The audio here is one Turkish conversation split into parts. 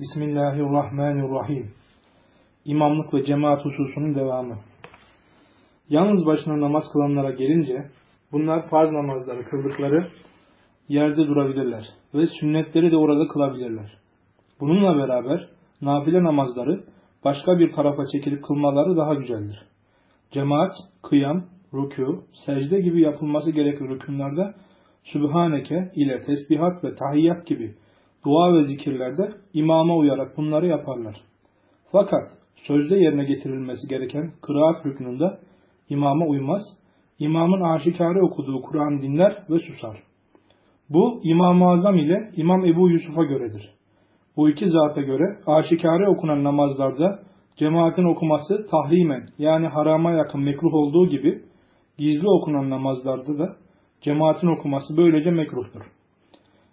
Bismillahirrahmanirrahim. İmamlık ve cemaat hususunun devamı. Yalnız başına namaz kılanlara gelince bunlar farz namazları kıldıkları yerde durabilirler ve sünnetleri de orada kılabilirler. Bununla beraber nafile namazları başka bir tarafa çekilip kılmaları daha güzeldir. Cemaat, kıyam, rükû, secde gibi yapılması gereken rükünlerde Sübhaneke ile tesbihat ve tahiyyat gibi dua ve zikirlerde imama uyarak bunları yaparlar. Fakat sözde yerine getirilmesi gereken kıraat rüknünde imama uymaz, imamın aşikare okuduğu Kur'an dinler ve susar. Bu İmam-ı Azam ile İmam Ebu Yusuf'a göredir. Bu iki zata göre aşikare okunan namazlarda cemaatin okuması tahrimen yani harama yakın mekruh olduğu gibi gizli okunan namazlarda da cemaatin okuması böylece mekruhtur.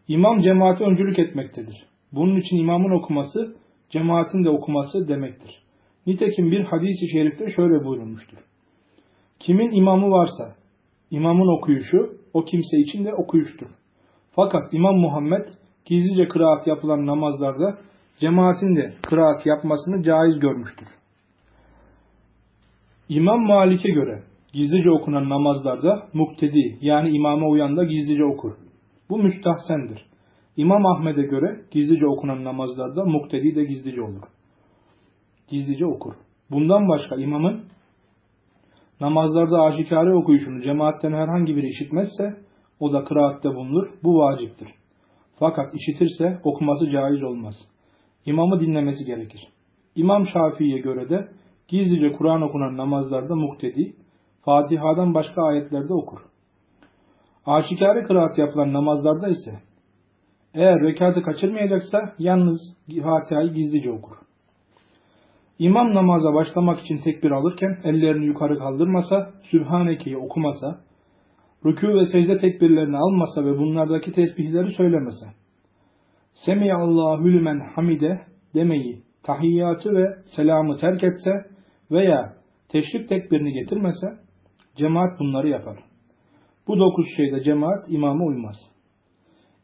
İmam cemaate öncülük etmektedir. Bunun için imamın okuması cemaatin de okuması demektir. Nitekim bir hadis-i şerifte şöyle buyurulmuştur. Kimin imamı varsa imamın okuyuşu o kimse için de okuyuştur. Fakat İmam Muhammed gizlice kıraat yapılan namazlarda cemaatin de kıraat yapmasını caiz görmüştür. İmam Malik'e göre gizlice okunan namazlarda muktedi yani imama uyan da gizlice okur. Bu müstahsendir. İmam Ahmet'e göre gizlice okunan namazlarda muktedi de gizlice olur. Gizlice okur. Bundan başka imamın namazlarda aşikare okuyuşunu cemaatten herhangi biri işitmezse o da kıraatte bulunur. Bu vaciptir. Fakat işitirse okuması caiz olmaz. İmamı dinlemesi gerekir. İmam Şafii'ye göre de gizlice Kur'an okunan namazlarda muktedi, Fatiha'dan başka ayetlerde okur. Aşikare kıraat yapılan namazlarda ise eğer rekatı kaçırmayacaksa yalnız Fatiha'yı gizlice okur. İmam namaza başlamak için tekbir alırken ellerini yukarı kaldırmasa, Sübhaneke'yi okumasa, rükû ve secde tekbirlerini almasa ve bunlardaki tesbihleri söylemese, Semiyallahu lümen hamide demeyi, tahiyyatı ve selamı terk etse veya teşrik tekbirini getirmese, cemaat bunları yapar. Bu dokuz şeyde cemaat imama uymaz.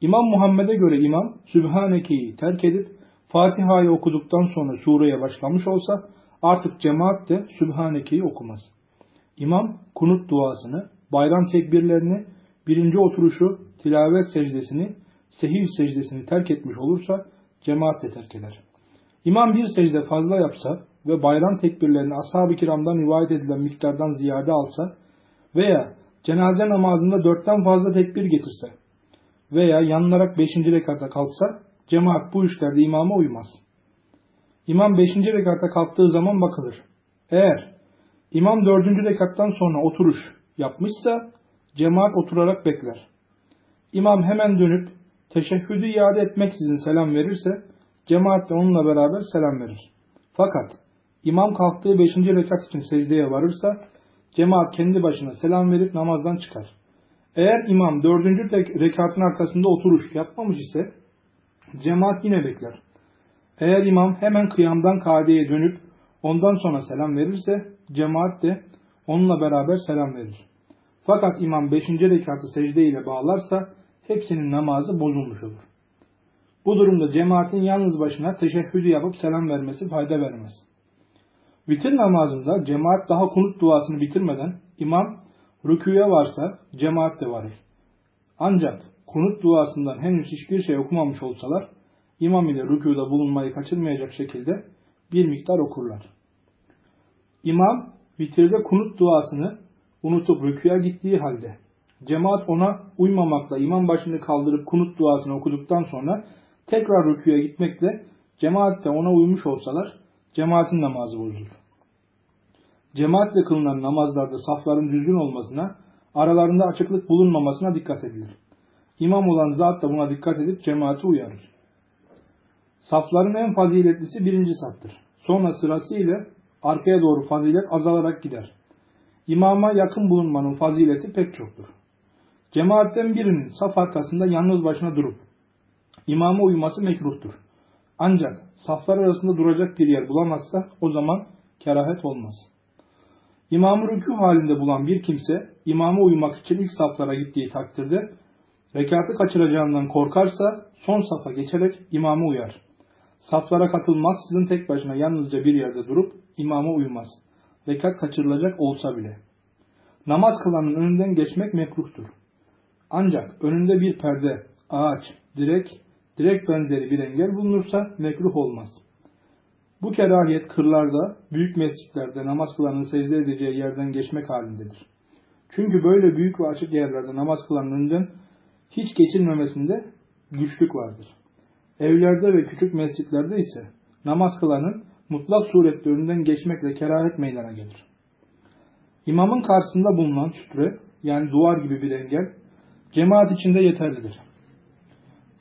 İmam Muhammed'e göre imam Sübhaneke'yi terk edip Fatiha'yı okuduktan sonra sureye başlamış olsa artık cemaat de Sübhaneke'yi okumaz. İmam kunut duasını, bayram tekbirlerini, birinci oturuşu, tilavet secdesini, sehiv secdesini terk etmiş olursa cemaat de terk eder. İmam bir secde fazla yapsa ve bayram tekbirlerini ashab-ı kiramdan rivayet edilen miktardan ziyade alsa veya cenaze namazında dörtten fazla tekbir getirse veya yanılarak beşinci rekata kalksa cemaat bu işlerde imama uymaz. İmam beşinci rekata kalktığı zaman bakılır. Eğer imam dördüncü rekattan sonra oturuş yapmışsa cemaat oturarak bekler. İmam hemen dönüp teşehhüdü iade etmeksizin selam verirse cemaat de onunla beraber selam verir. Fakat imam kalktığı beşinci rekat için secdeye varırsa cemaat kendi başına selam verip namazdan çıkar. Eğer imam dördüncü rekatın arkasında oturuş yapmamış ise cemaat yine bekler. Eğer imam hemen kıyamdan kadeye dönüp ondan sonra selam verirse cemaat de onunla beraber selam verir. Fakat imam beşinci rekatı secde ile bağlarsa hepsinin namazı bozulmuş olur. Bu durumda cemaatin yalnız başına teşehhüdü yapıp selam vermesi fayda vermez. Vitir namazında cemaat daha kunut duasını bitirmeden imam rüküye varsa cemaat de varır. Ancak kunut duasından henüz hiçbir şey okumamış olsalar imam ile rükûda bulunmayı kaçırmayacak şekilde bir miktar okurlar. İmam vitirde kunut duasını unutup rüküye gittiği halde cemaat ona uymamakla imam başını kaldırıp kunut duasını okuduktan sonra tekrar rüküye gitmekle cemaat de ona uymuş olsalar cemaatin namazı bozulur. Cemaatle kılınan namazlarda safların düzgün olmasına, aralarında açıklık bulunmamasına dikkat edilir. İmam olan zat da buna dikkat edip cemaati uyarır. Safların en faziletlisi birinci saftır. Sonra sırasıyla arkaya doğru fazilet azalarak gider. İmama yakın bulunmanın fazileti pek çoktur. Cemaatten birinin saf arkasında yalnız başına durup imama uyması mekruhtur. Ancak saflar arasında duracak bir yer bulamazsa o zaman kerahet olmaz. İmamı rükû halinde bulan bir kimse imama uymak için ilk saflara gittiği takdirde rekatı kaçıracağından korkarsa son safa geçerek imama uyar. Saflara katılmaz, sizin tek başına yalnızca bir yerde durup imama uymaz. Rekat kaçırılacak olsa bile. Namaz kılanın önünden geçmek mekruhtur. Ancak önünde bir perde, ağaç, direk, direk benzeri bir engel bulunursa mekruh olmaz. Bu kerahiyet kırlarda, büyük mescitlerde namaz kılanın secde edeceği yerden geçmek halindedir. Çünkü böyle büyük ve açık yerlerde namaz kılanın önünden hiç geçilmemesinde güçlük vardır. Evlerde ve küçük mescitlerde ise namaz kılanın mutlak surette önünden geçmekle kerahet meydana gelir. İmamın karşısında bulunan sütre yani duvar gibi bir engel cemaat içinde yeterlidir.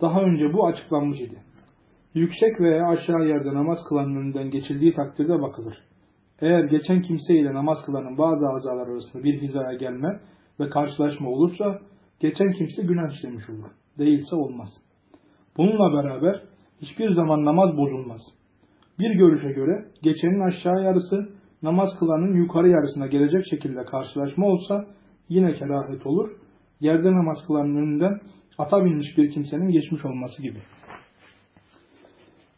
Daha önce bu açıklanmış idi. Yüksek veya aşağı yerde namaz kılanın önünden geçildiği takdirde bakılır. Eğer geçen kimse ile namaz kılanın bazı azalar arasında bir hizaya gelme ve karşılaşma olursa geçen kimse günah işlemiş olur. Değilse olmaz. Bununla beraber hiçbir zaman namaz bozulmaz. Bir görüşe göre geçenin aşağı yarısı namaz kılanın yukarı yarısına gelecek şekilde karşılaşma olsa yine kerahet olur. Yerde namaz kılanın önünden ata binmiş bir kimsenin geçmiş olması gibi.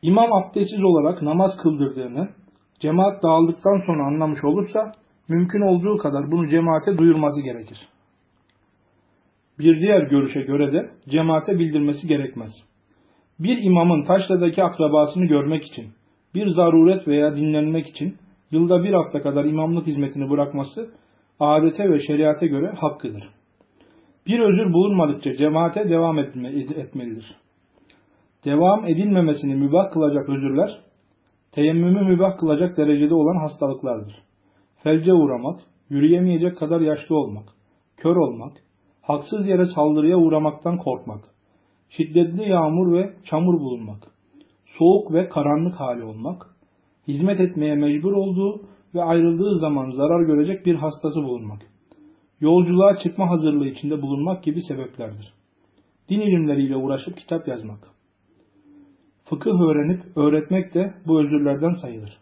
İmam abdestsiz olarak namaz kıldırdığını cemaat dağıldıktan sonra anlamış olursa mümkün olduğu kadar bunu cemaate duyurması gerekir. Bir diğer görüşe göre de cemaate bildirmesi gerekmez. Bir imamın taşladaki akrabasını görmek için, bir zaruret veya dinlenmek için yılda bir hafta kadar imamlık hizmetini bırakması adete ve şeriate göre hakkıdır. Bir özür bulunmadıkça cemaate devam etmelidir. Devam edilmemesini mübah kılacak özürler, teyemmümü mübah kılacak derecede olan hastalıklardır. Felce uğramak, yürüyemeyecek kadar yaşlı olmak, kör olmak, haksız yere saldırıya uğramaktan korkmak, şiddetli yağmur ve çamur bulunmak, soğuk ve karanlık hali olmak, hizmet etmeye mecbur olduğu ve ayrıldığı zaman zarar görecek bir hastası bulunmak, yolculuğa çıkma hazırlığı içinde bulunmak gibi sebeplerdir. Din ilimleriyle uğraşıp kitap yazmak. Fıkıh öğrenip öğretmek de bu özürlerden sayılır.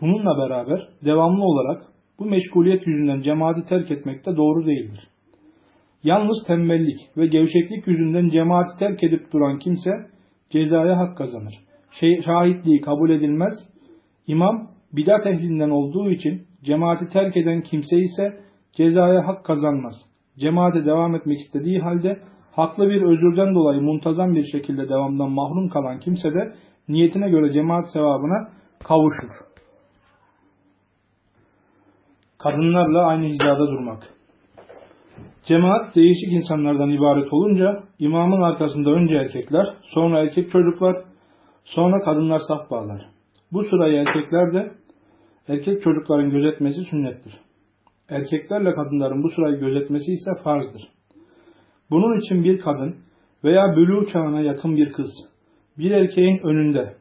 Bununla beraber devamlı olarak bu meşguliyet yüzünden cemaati terk etmek de doğru değildir. Yalnız tembellik ve gevşeklik yüzünden cemaati terk edip duran kimse cezaya hak kazanır. Şey, şahitliği kabul edilmez. İmam bidat ehlinden olduğu için cemaati terk eden kimse ise cezaya hak kazanmaz. Cemaate devam etmek istediği halde haklı bir özürden dolayı muntazam bir şekilde devamdan mahrum kalan kimse de niyetine göre cemaat sevabına kavuşur. Kadınlarla aynı hizada durmak. Cemaat değişik insanlardan ibaret olunca imamın arkasında önce erkekler, sonra erkek çocuklar, sonra kadınlar saf bağlar. Bu sırayı erkekler de erkek çocukların gözetmesi sünnettir. Erkeklerle kadınların bu sırayı gözetmesi ise farzdır. Bunun için bir kadın veya bülü çağına yakın bir kız bir erkeğin önünde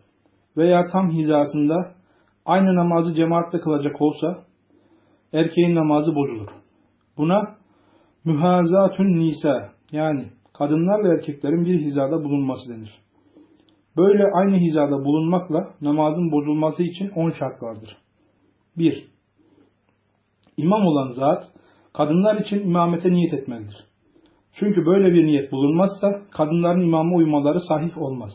veya tam hizasında aynı namazı cemaatle kılacak olsa erkeğin namazı bozulur. Buna mühazatün nisa yani kadınlarla erkeklerin bir hizada bulunması denir. Böyle aynı hizada bulunmakla namazın bozulması için on şart vardır. 1. İmam olan zat kadınlar için imamete niyet etmelidir. Çünkü böyle bir niyet bulunmazsa kadınların imama uymaları sahih olmaz.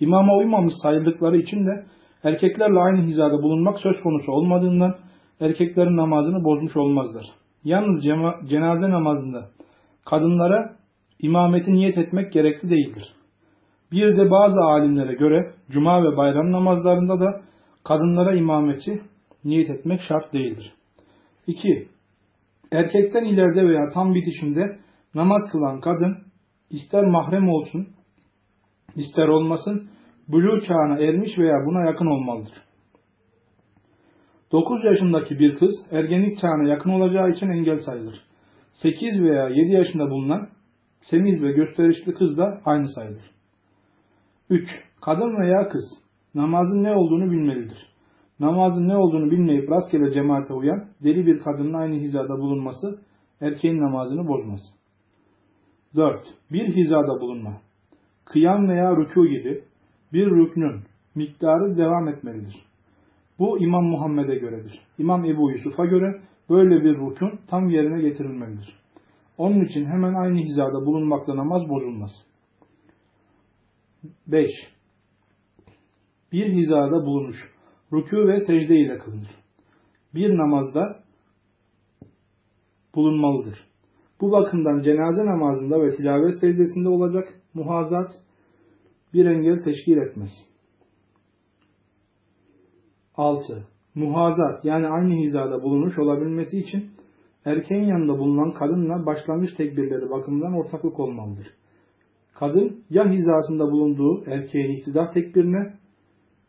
İmama uymamış sayıldıkları için de erkeklerle aynı hizada bulunmak söz konusu olmadığından erkeklerin namazını bozmuş olmazlar. Yalnız cenaze namazında kadınlara imameti niyet etmek gerekli değildir. Bir de bazı alimlere göre cuma ve bayram namazlarında da kadınlara imameti niyet etmek şart değildir. 2. Erkekten ileride veya tam bitişinde namaz kılan kadın ister mahrem olsun ister olmasın buluğ çağına ermiş veya buna yakın olmalıdır. 9 yaşındaki bir kız ergenlik çağına yakın olacağı için engel sayılır. 8 veya 7 yaşında bulunan semiz ve gösterişli kız da aynı sayılır. 3. Kadın veya kız namazın ne olduğunu bilmelidir. Namazın ne olduğunu bilmeyip rastgele cemaate uyan deli bir kadının aynı hizada bulunması erkeğin namazını bozmaz. 4. Bir hizada bulunma. Kıyam veya rükû gibi bir rüknün miktarı devam etmelidir. Bu İmam Muhammed'e göredir. İmam Ebu Yusuf'a göre böyle bir rükun tam yerine getirilmelidir. Onun için hemen aynı hizada bulunmakla namaz bozulmaz. 5. Bir hizada bulunuş. Rükû ve secde ile kılınır. Bir namazda bulunmalıdır. Bu bakımdan cenaze namazında ve tilavet secdesinde olacak muhazat bir engel teşkil etmez. 6. Muhazat yani aynı hizada bulunmuş olabilmesi için erkeğin yanında bulunan kadınla başlangıç tekbirleri bakımından ortaklık olmalıdır. Kadın ya hizasında bulunduğu erkeğin ihtidah tekbirine,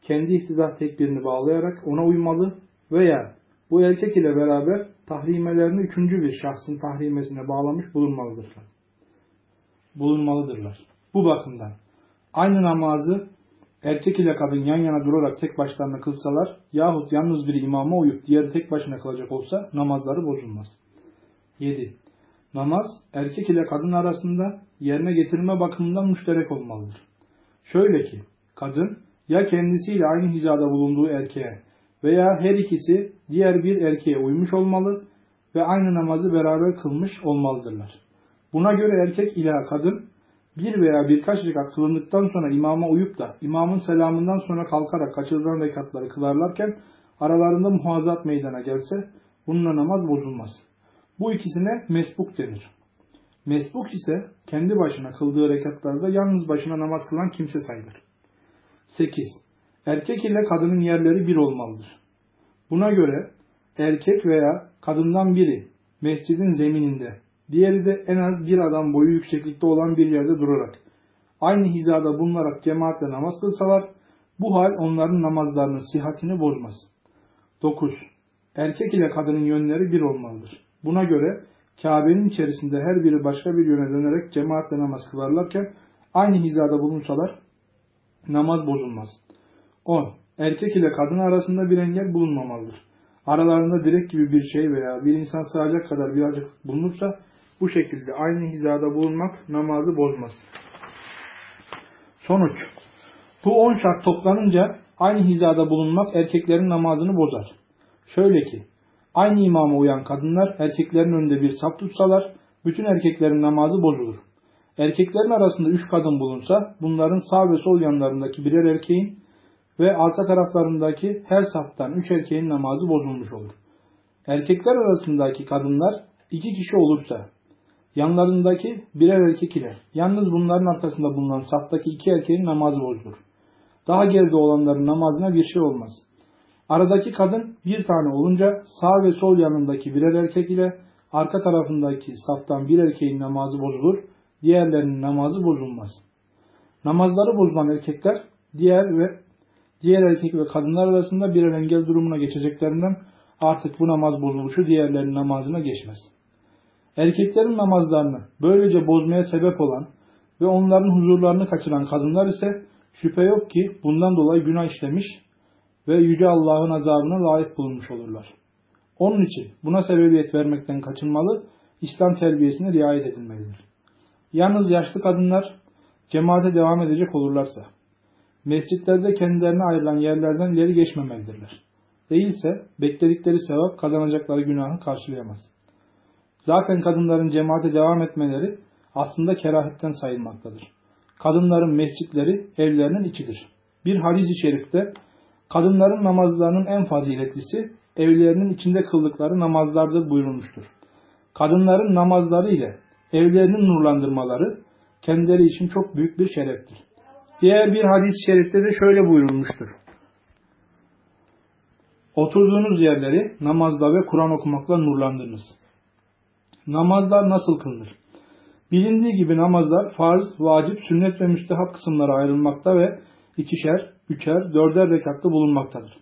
kendi ihtidah tekbirini bağlayarak ona uymalı veya bu erkek ile beraber tahrimelerini üçüncü bir şahsın tahrimesine bağlamış bulunmalıdırlar. Bulunmalıdırlar. Bu bakımdan aynı namazı erkek ile kadın yan yana durarak tek başlarına kılsalar yahut yalnız bir imama uyup diğeri tek başına kılacak olsa namazları bozulmaz. 7. Namaz erkek ile kadın arasında yerine getirme bakımından müşterek olmalıdır. Şöyle ki kadın ya kendisiyle aynı hizada bulunduğu erkeğe veya her ikisi diğer bir erkeğe uymuş olmalı ve aynı namazı beraber kılmış olmalıdırlar. Buna göre erkek ile kadın bir veya birkaç rekat kılındıktan sonra imama uyup da imamın selamından sonra kalkarak kaçırılan rekatları kılarlarken aralarında muhazat meydana gelse bununla namaz bozulmaz. Bu ikisine mesbuk denir. Mesbuk ise kendi başına kıldığı rekatlarda yalnız başına namaz kılan kimse sayılır. 8. Erkek ile kadının yerleri bir olmalıdır. Buna göre erkek veya kadından biri mescidin zemininde, diğeri de en az bir adam boyu yükseklikte olan bir yerde durarak, aynı hizada bulunarak cemaatle namaz kılsalar, bu hal onların namazlarının sihatini bozmaz. 9. Erkek ile kadının yönleri bir olmalıdır. Buna göre Kabe'nin içerisinde her biri başka bir yöne dönerek cemaatle namaz kılarlarken aynı hizada bulunsalar namaz bozulmaz. 10. Erkek ile kadın arasında bir engel bulunmamalıdır. Aralarında direk gibi bir şey veya bir insan sığacak kadar bir açıklık bulunursa bu şekilde aynı hizada bulunmak namazı bozmaz. Sonuç. Bu 10 şart toplanınca aynı hizada bulunmak erkeklerin namazını bozar. Şöyle ki Aynı imama uyan kadınlar erkeklerin önünde bir sap tutsalar bütün erkeklerin namazı bozulur. Erkeklerin arasında üç kadın bulunsa bunların sağ ve sol yanlarındaki birer erkeğin ve arka taraflarındaki her saftan üç erkeğin namazı bozulmuş olur. Erkekler arasındaki kadınlar iki kişi olursa yanlarındaki birer erkek ile yalnız bunların arkasında bulunan saftaki iki erkeğin namazı bozulur. Daha geride olanların namazına bir şey olmaz. Aradaki kadın bir tane olunca sağ ve sol yanındaki birer erkek ile arka tarafındaki saftan bir erkeğin namazı bozulur, diğerlerinin namazı bozulmaz. Namazları bozulan erkekler diğer ve diğer erkek ve kadınlar arasında bir engel durumuna geçeceklerinden artık bu namaz bozuluşu diğerlerinin namazına geçmez. Erkeklerin namazlarını böylece bozmaya sebep olan ve onların huzurlarını kaçıran kadınlar ise şüphe yok ki bundan dolayı günah işlemiş ve Yüce Allah'ın azabına layık bulunmuş olurlar. Onun için buna sebebiyet vermekten kaçınmalı, İslam terbiyesine riayet edilmelidir. Yalnız yaşlı kadınlar cemaate devam edecek olurlarsa, mescitlerde kendilerine ayrılan yerlerden ileri geçmemelidirler. Değilse bekledikleri sevap kazanacakları günahı karşılayamaz. Zaten kadınların cemaate devam etmeleri aslında kerahetten sayılmaktadır. Kadınların mescitleri evlerinin içidir. Bir hadis-i şerifte kadınların namazlarının en faziletlisi evlerinin içinde kıldıkları namazlardır buyurulmuştur. Kadınların namazları ile evlerinin nurlandırmaları kendileri için çok büyük bir şereftir. Diğer bir hadis-i şerifte de şöyle buyurulmuştur. Oturduğunuz yerleri namazla ve Kur'an okumakla nurlandırınız. Namazlar nasıl kılınır? Bilindiği gibi namazlar farz, vacip, sünnet ve müstehap kısımlara ayrılmakta ve ikişer, üçer, dörder rekatlı bulunmaktadır.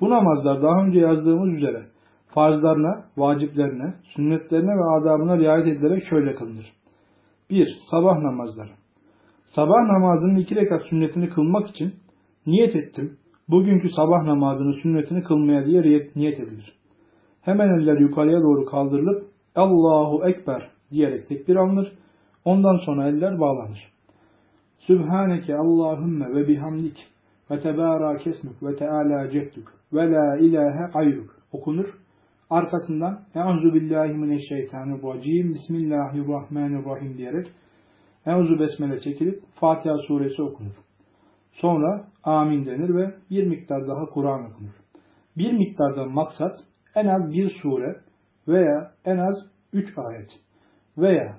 Bu namazlar daha önce yazdığımız üzere farzlarına, vaciplerine, sünnetlerine ve adabına riayet edilerek şöyle kılınır. 1. Sabah namazları. Sabah namazının iki rekat sünnetini kılmak için niyet ettim. Bugünkü sabah namazının sünnetini kılmaya diye niyet edilir. Hemen eller yukarıya doğru kaldırılıp Allahu Ekber diyerek tekbir alınır. Ondan sonra eller bağlanır. Sübhaneke Allahümme ve bihamdik ve tebârâ kesmük ve teâlâ ceddük ve la ilahe gayruk okunur. Arkasından Euzu billahi mineşşeytanirracim Bismillahirrahmanirrahim diyerek Euzu Besmele çekilip Fatiha suresi okunur. Sonra amin denir ve bir miktar daha Kur'an okunur. Bir miktardan maksat en az bir sure veya en az üç ayet veya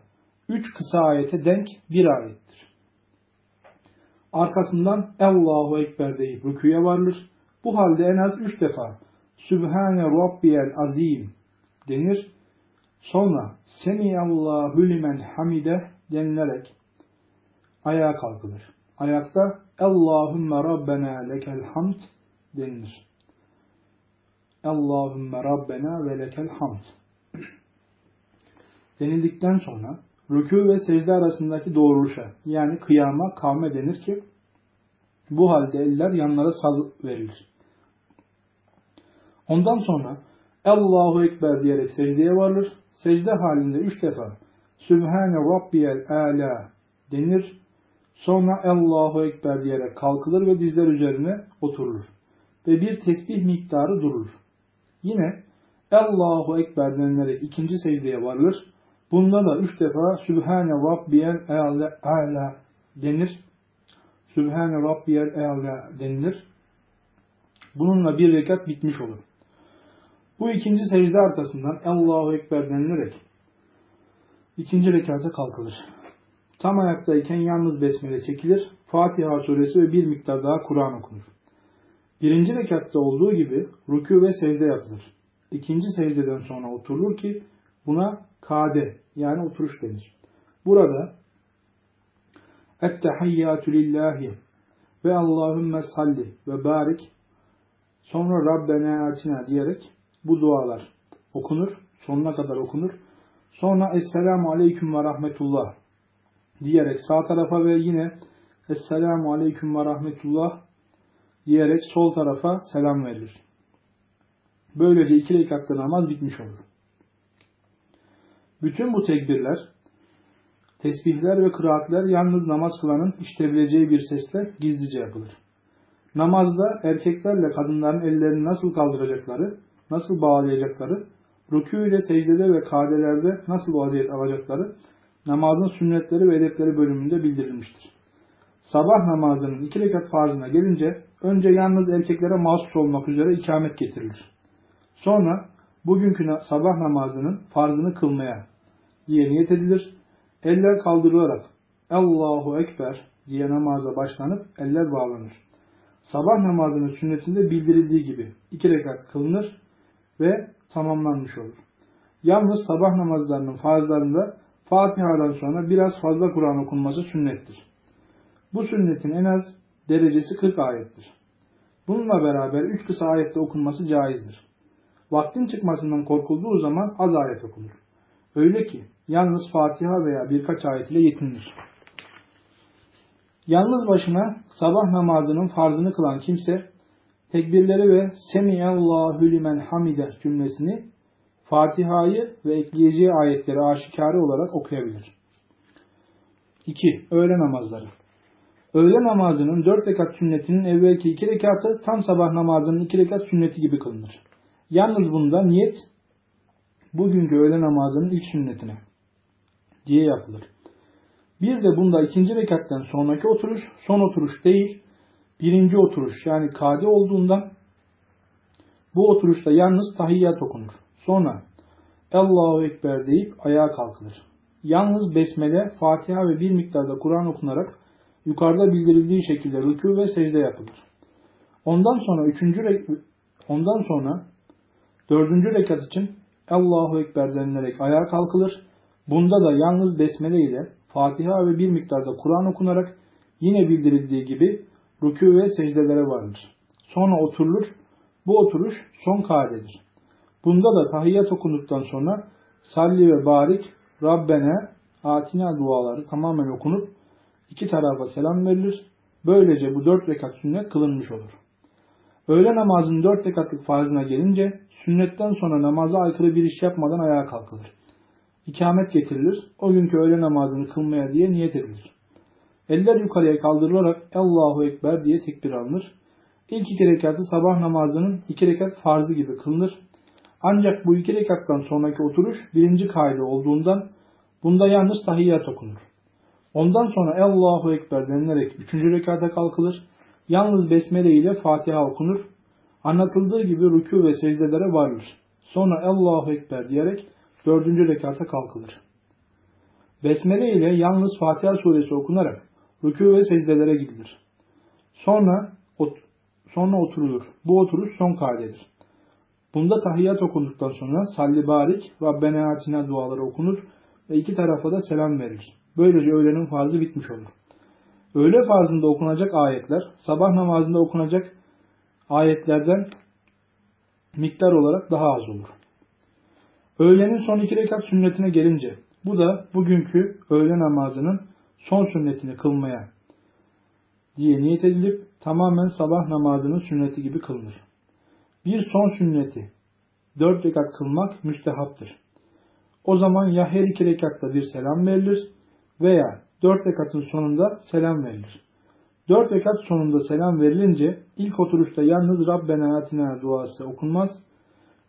üç kısa ayete denk bir ayettir. Arkasından Allahu Ekber deyip rüküye varılır. Bu halde en az üç defa Sübhane Rabbiyel Azim denir. Sonra Semiyallahu limen hamide denilerek ayağa kalkılır. Ayakta Allahümme Rabbena lekel hamd denilir. Allahümme Rabbena ve lekel hamd denildikten sonra rükû ve secde arasındaki doğruluşa yani kıyama kavme denir ki bu halde eller yanlara sal verilir. Ondan sonra Allahu Ekber diyerek secdeye varılır. Secde halinde üç defa Sübhane Rabbiyel Ala denir. Sonra Allahu Ekber diyerek kalkılır ve dizler üzerine oturulur. Ve bir tesbih miktarı durur. Yine Allahu Ekber denilerek ikinci secdeye varılır. Bunda da üç defa Sübhane Rabbiyel Ala denir. Sübhane Rabbiyel Ala denilir. Bununla bir rekat bitmiş olur. Bu ikinci secde arkasından Allahu Ekber denilerek ikinci rekata kalkılır. Tam ayaktayken yalnız besmele çekilir, Fatiha suresi ve bir miktar daha Kur'an okunur. Birinci rekatta olduğu gibi rükû ve secde yapılır. İkinci secdeden sonra oturulur ki buna kade yani oturuş denir. Burada Ettehiyyatü lillahi ve Allahümme salli ve barik sonra Rabbena atina diyerek bu dualar okunur. Sonuna kadar okunur. Sonra Esselamu Aleyküm ve Rahmetullah diyerek sağ tarafa ve yine Esselamu Aleyküm ve Rahmetullah diyerek sol tarafa selam verilir. Böylece iki rekatlı namaz bitmiş olur. Bütün bu tekbirler, tesbihler ve kıraatler yalnız namaz kılanın işitebileceği bir sesle gizlice yapılır. Namazda erkeklerle kadınların ellerini nasıl kaldıracakları, nasıl bağlayacakları, rükû ile secdede ve kadelerde nasıl vaziyet alacakları, namazın sünnetleri ve edepleri bölümünde bildirilmiştir. Sabah namazının iki rekat farzına gelince önce yalnız erkeklere mahsus olmak üzere ikamet getirilir. Sonra bugünkü sabah namazının farzını kılmaya diye niyet edilir. Eller kaldırılarak Allahu Ekber diye namaza başlanıp eller bağlanır. Sabah namazının sünnetinde bildirildiği gibi iki rekat kılınır ve tamamlanmış olur. Yalnız sabah namazlarının farzlarında Fatiha'dan sonra biraz fazla Kur'an okunması sünnettir. Bu sünnetin en az derecesi 40 ayettir. Bununla beraber 3 kısa ayette okunması caizdir. Vaktin çıkmasından korkulduğu zaman az ayet okunur. Öyle ki yalnız Fatiha veya birkaç ayet ile yetinilir. Yalnız başına sabah namazının farzını kılan kimse tekbirleri ve Semiyallahu limen hamide cümlesini Fatiha'yı ve ekleyeceği ayetleri aşikare olarak okuyabilir. 2. Öğle namazları. Öğle namazının 4 rekat sünnetinin evvelki 2 rekatı tam sabah namazının 2 rekat sünneti gibi kılınır. Yalnız bunda niyet bugünkü öğle namazının ilk sünnetine diye yapılır. Bir de bunda ikinci rekattan sonraki oturuş son oturuş değil, birinci oturuş yani kade olduğundan bu oturuşta yalnız tahiyyat okunur. Sonra Allahu Ekber deyip ayağa kalkılır. Yalnız besmele, Fatiha ve bir miktarda Kur'an okunarak yukarıda bildirildiği şekilde rükû ve secde yapılır. Ondan sonra üçüncü ondan sonra dördüncü rekat için Allahu Ekber denilerek ayağa kalkılır. Bunda da yalnız besmele ile Fatiha ve bir miktarda Kur'an okunarak yine bildirildiği gibi rükû ve secdelere varılır. Sonra oturulur. Bu oturuş son kadedir. Bunda da tahiyyat okunduktan sonra salli ve barik Rabbene atina duaları tamamen okunup iki tarafa selam verilir. Böylece bu dört rekat sünnet kılınmış olur. Öğle namazının dört rekatlık farzına gelince sünnetten sonra namaza aykırı bir iş yapmadan ayağa kalkılır. İkamet getirilir. O günkü öğle namazını kılmaya diye niyet edilir. Eller yukarıya kaldırılarak Allahu Ekber diye tekbir alınır. İlk iki rekatı sabah namazının iki rekat farzı gibi kılınır. Ancak bu iki rekattan sonraki oturuş birinci kaide olduğundan bunda yalnız tahiyyat okunur. Ondan sonra Allahu Ekber denilerek üçüncü rekata kalkılır. Yalnız Besmele ile Fatiha okunur. Anlatıldığı gibi rükû ve secdelere varılır. Sonra Allahu Ekber diyerek dördüncü rekata kalkılır. Besmele ile yalnız Fatiha suresi okunarak rükû ve secdelere gidilir. Sonra ot sonra oturulur. Bu oturuş son kaidedir. Bunda tahiyyat okunduktan sonra salli barik Rabbena atina duaları okunur ve iki tarafa da selam verilir. Böylece öğlenin farzı bitmiş olur. Öğle farzında okunacak ayetler sabah namazında okunacak ayetlerden miktar olarak daha az olur. Öğlenin son iki rekat sünnetine gelince bu da bugünkü öğle namazının son sünnetini kılmaya diye niyet edilip tamamen sabah namazının sünneti gibi kılınır. Bir son sünneti dört rekat kılmak müstehaptır. O zaman ya her iki rekatta bir selam verilir veya dört rekatın sonunda selam verilir. Dört rekat sonunda selam verilince ilk oturuşta yalnız Rabbena atina duası okunmaz.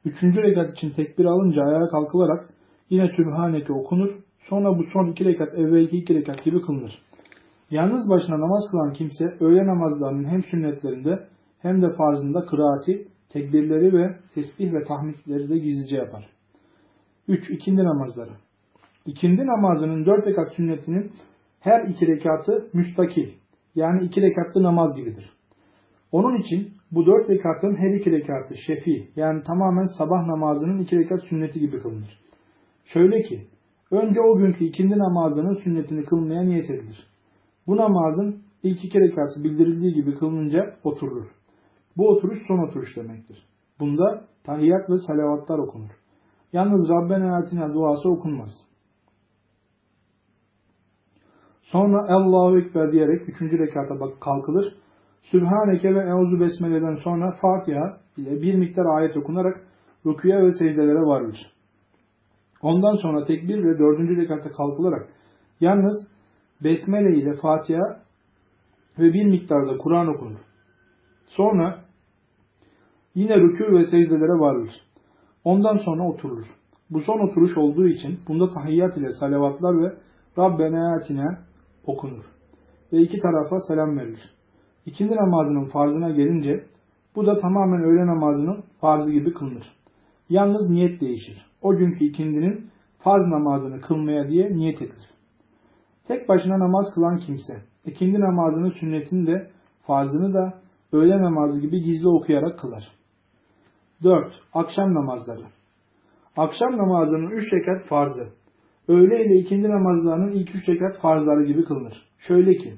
Üçüncü rekat için tekbir alınca ayağa kalkılarak yine Sübhaneke okunur. Sonra bu son iki rekat evvelki iki rekat gibi kılınır. Yalnız başına namaz kılan kimse öğle namazlarının hem sünnetlerinde hem de farzında kıraati, tekbirleri ve tesbih ve tahmidleri de gizlice yapar. 3. İkindi namazları. İkindi namazının dört rekat sünnetinin her iki rekatı müstakil yani iki rekatlı namaz gibidir. Onun için bu dört rekatın her iki rekatı şefi yani tamamen sabah namazının iki rekat sünneti gibi kılınır. Şöyle ki önce o günkü ikindi namazının sünnetini kılmaya niyet edilir. Bu namazın ilk iki rekatı bildirildiği gibi kılınınca oturulur. Bu oturuş son oturuş demektir. Bunda tahiyyat ve salavatlar okunur. Yalnız Rabbena atina duası okunmaz. Sonra Allahu Ekber diyerek üçüncü rekata bak kalkılır. Sübhaneke ve Euzu Besmele'den sonra Fatiha ile bir miktar ayet okunarak rüküye ve secdelere varılır. Ondan sonra tekbir ve dördüncü rekata kalkılarak yalnız Besmele ile Fatiha ve bir miktarda Kur'an okunur. Sonra yine rükû ve secdelere varılır. Ondan sonra oturulur. Bu son oturuş olduğu için bunda tahiyyat ile salavatlar ve Rabbena atina okunur. Ve iki tarafa selam verilir. İkindi namazının farzına gelince bu da tamamen öğle namazının farzı gibi kılınır. Yalnız niyet değişir. O günkü ikindinin farz namazını kılmaya diye niyet edilir. Tek başına namaz kılan kimse ikindi namazının sünnetini de farzını da öğle namazı gibi gizli okuyarak kılar. 4. Akşam namazları. Akşam namazının 3 rekat farzı. Öğle ile ikindi namazlarının ilk 3 rekat farzları gibi kılınır. Şöyle ki,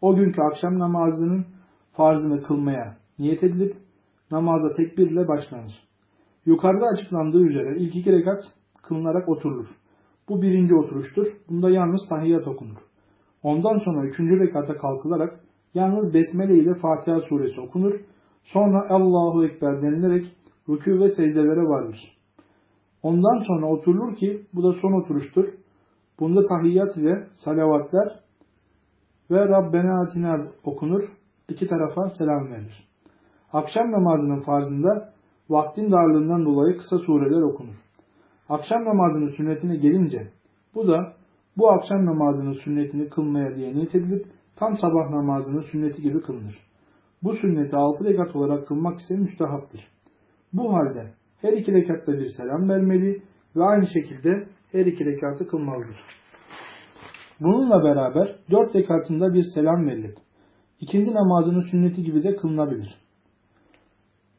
o günkü akşam namazının farzını kılmaya niyet edilip namaza tekbir ile başlanır. Yukarıda açıklandığı üzere ilk iki rekat kılınarak oturulur. Bu birinci oturuştur. Bunda yalnız tahiyyat okunur. Ondan sonra üçüncü rekata kalkılarak yalnız Besmele ile Fatiha suresi okunur. Sonra Allahu Ekber denilerek rükû ve secdelere varılır. Ondan sonra oturulur ki bu da son oturuştur. Bunda tahiyyat ile salavatlar ve Rabbena atina okunur. İki tarafa selam verilir. Akşam namazının farzında vaktin darlığından dolayı kısa sureler okunur. Akşam namazının sünnetine gelince bu da bu akşam namazının sünnetini kılmaya diye niyet edilip tam sabah namazının sünneti gibi kılınır. Bu sünneti altı rekat olarak kılmak ise müstehaptır. Bu halde her iki rekatta bir selam vermeli ve aynı şekilde her iki rekatı kılmalıdır. Bununla beraber dört rekatında bir selam verilir. İkindi namazının sünneti gibi de kılınabilir.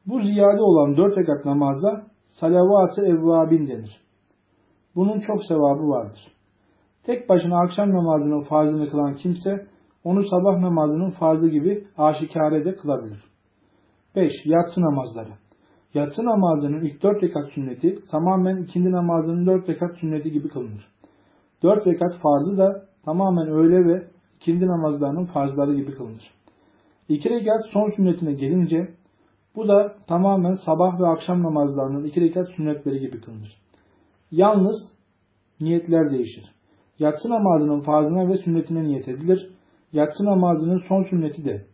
Bu ziyade olan dört rekat namaza salavat-ı evvabin denir. Bunun çok sevabı vardır. Tek başına akşam namazının farzını kılan kimse onu sabah namazının farzı gibi aşikare de kılabilir. 5. Yatsı namazları. Yatsı namazının ilk dört rekat sünneti tamamen ikindi namazının dört rekat sünneti gibi kılınır. Dört rekat farzı da tamamen öğle ve ikindi namazlarının farzları gibi kılınır. İki rekat son sünnetine gelince bu da tamamen sabah ve akşam namazlarının iki rekat sünnetleri gibi kılınır. Yalnız niyetler değişir. Yatsı namazının farzına ve sünnetine niyet edilir. Yatsı namazının son sünneti de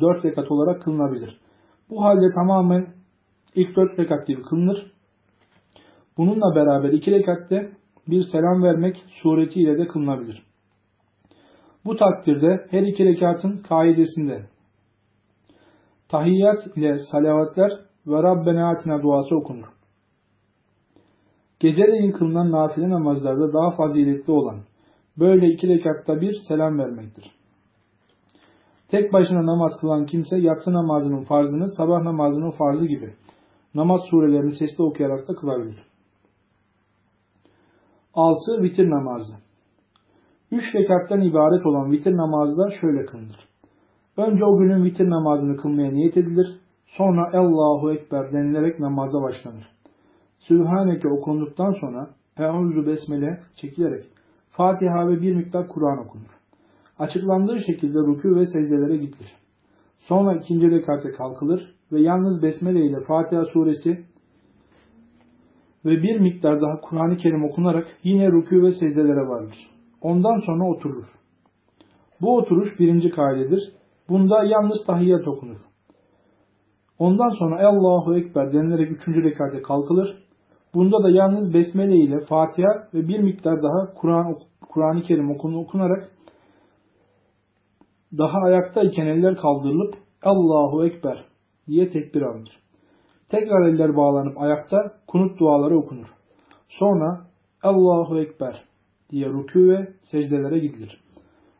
dört rekat olarak kılınabilir. Bu halde tamamen ilk dört rekat gibi kılınır. Bununla beraber iki rekatte bir selam vermek suretiyle de kılınabilir. Bu takdirde her iki rekatın kaidesinde tahiyyat ile salavatler ve Rabbena atina duası okunur. Geceleyin kılınan nafile namazlarda daha faziletli olan böyle iki rekatta bir selam vermektir. Tek başına namaz kılan kimse yatsı namazının farzını sabah namazının farzı gibi namaz surelerini sesli okuyarak da kılabilir. 6. Vitir namazı Üç rekattan ibaret olan vitir namazı da şöyle kılınır. Önce o günün vitir namazını kılmaya niyet edilir. Sonra Allahu Ekber denilerek namaza başlanır. Sübhaneke okunduktan sonra Eûzü Besmele çekilerek Fatiha ve bir miktar Kur'an okunur. Açıklandığı şekilde rükû ve secdelere gidilir. Sonra ikinci rekate kalkılır ve yalnız Besmele ile Fatiha suresi ve bir miktar daha Kur'an-ı Kerim okunarak yine rükû ve secdelere varılır. Ondan sonra oturulur. Bu oturuş birinci kaidedir. Bunda yalnız tahiyyat okunur. Ondan sonra Allahu Ekber denilerek üçüncü rekate kalkılır. Bunda da yalnız Besmele ile Fatiha ve bir miktar daha Kur'an Kur'an-ı Kerim okunarak daha ayaktayken eller kaldırılıp Allahu Ekber diye tekbir alınır. Tekrar eller bağlanıp ayakta kunut duaları okunur. Sonra Allahu Ekber diye rükû ve secdelere gidilir.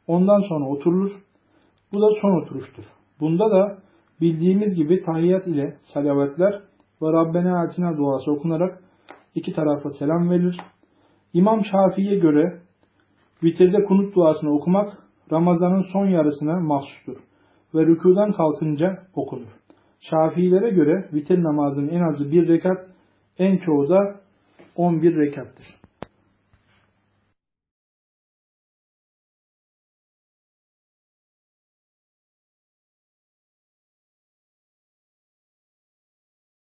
Ondan sonra oturulur. Bu da son oturuştur. Bunda da bildiğimiz gibi tahiyyat ile salavatler ve Rabbena atina duası okunarak iki tarafa selam verilir. İmam Şafii'ye göre vitirde kunut duasını okumak Ramazanın son yarısına mahsustur ve rükudan kalkınca okunur. Şafiilere göre vitir namazının en azı bir rekat, en çoğu da 11 rekattır.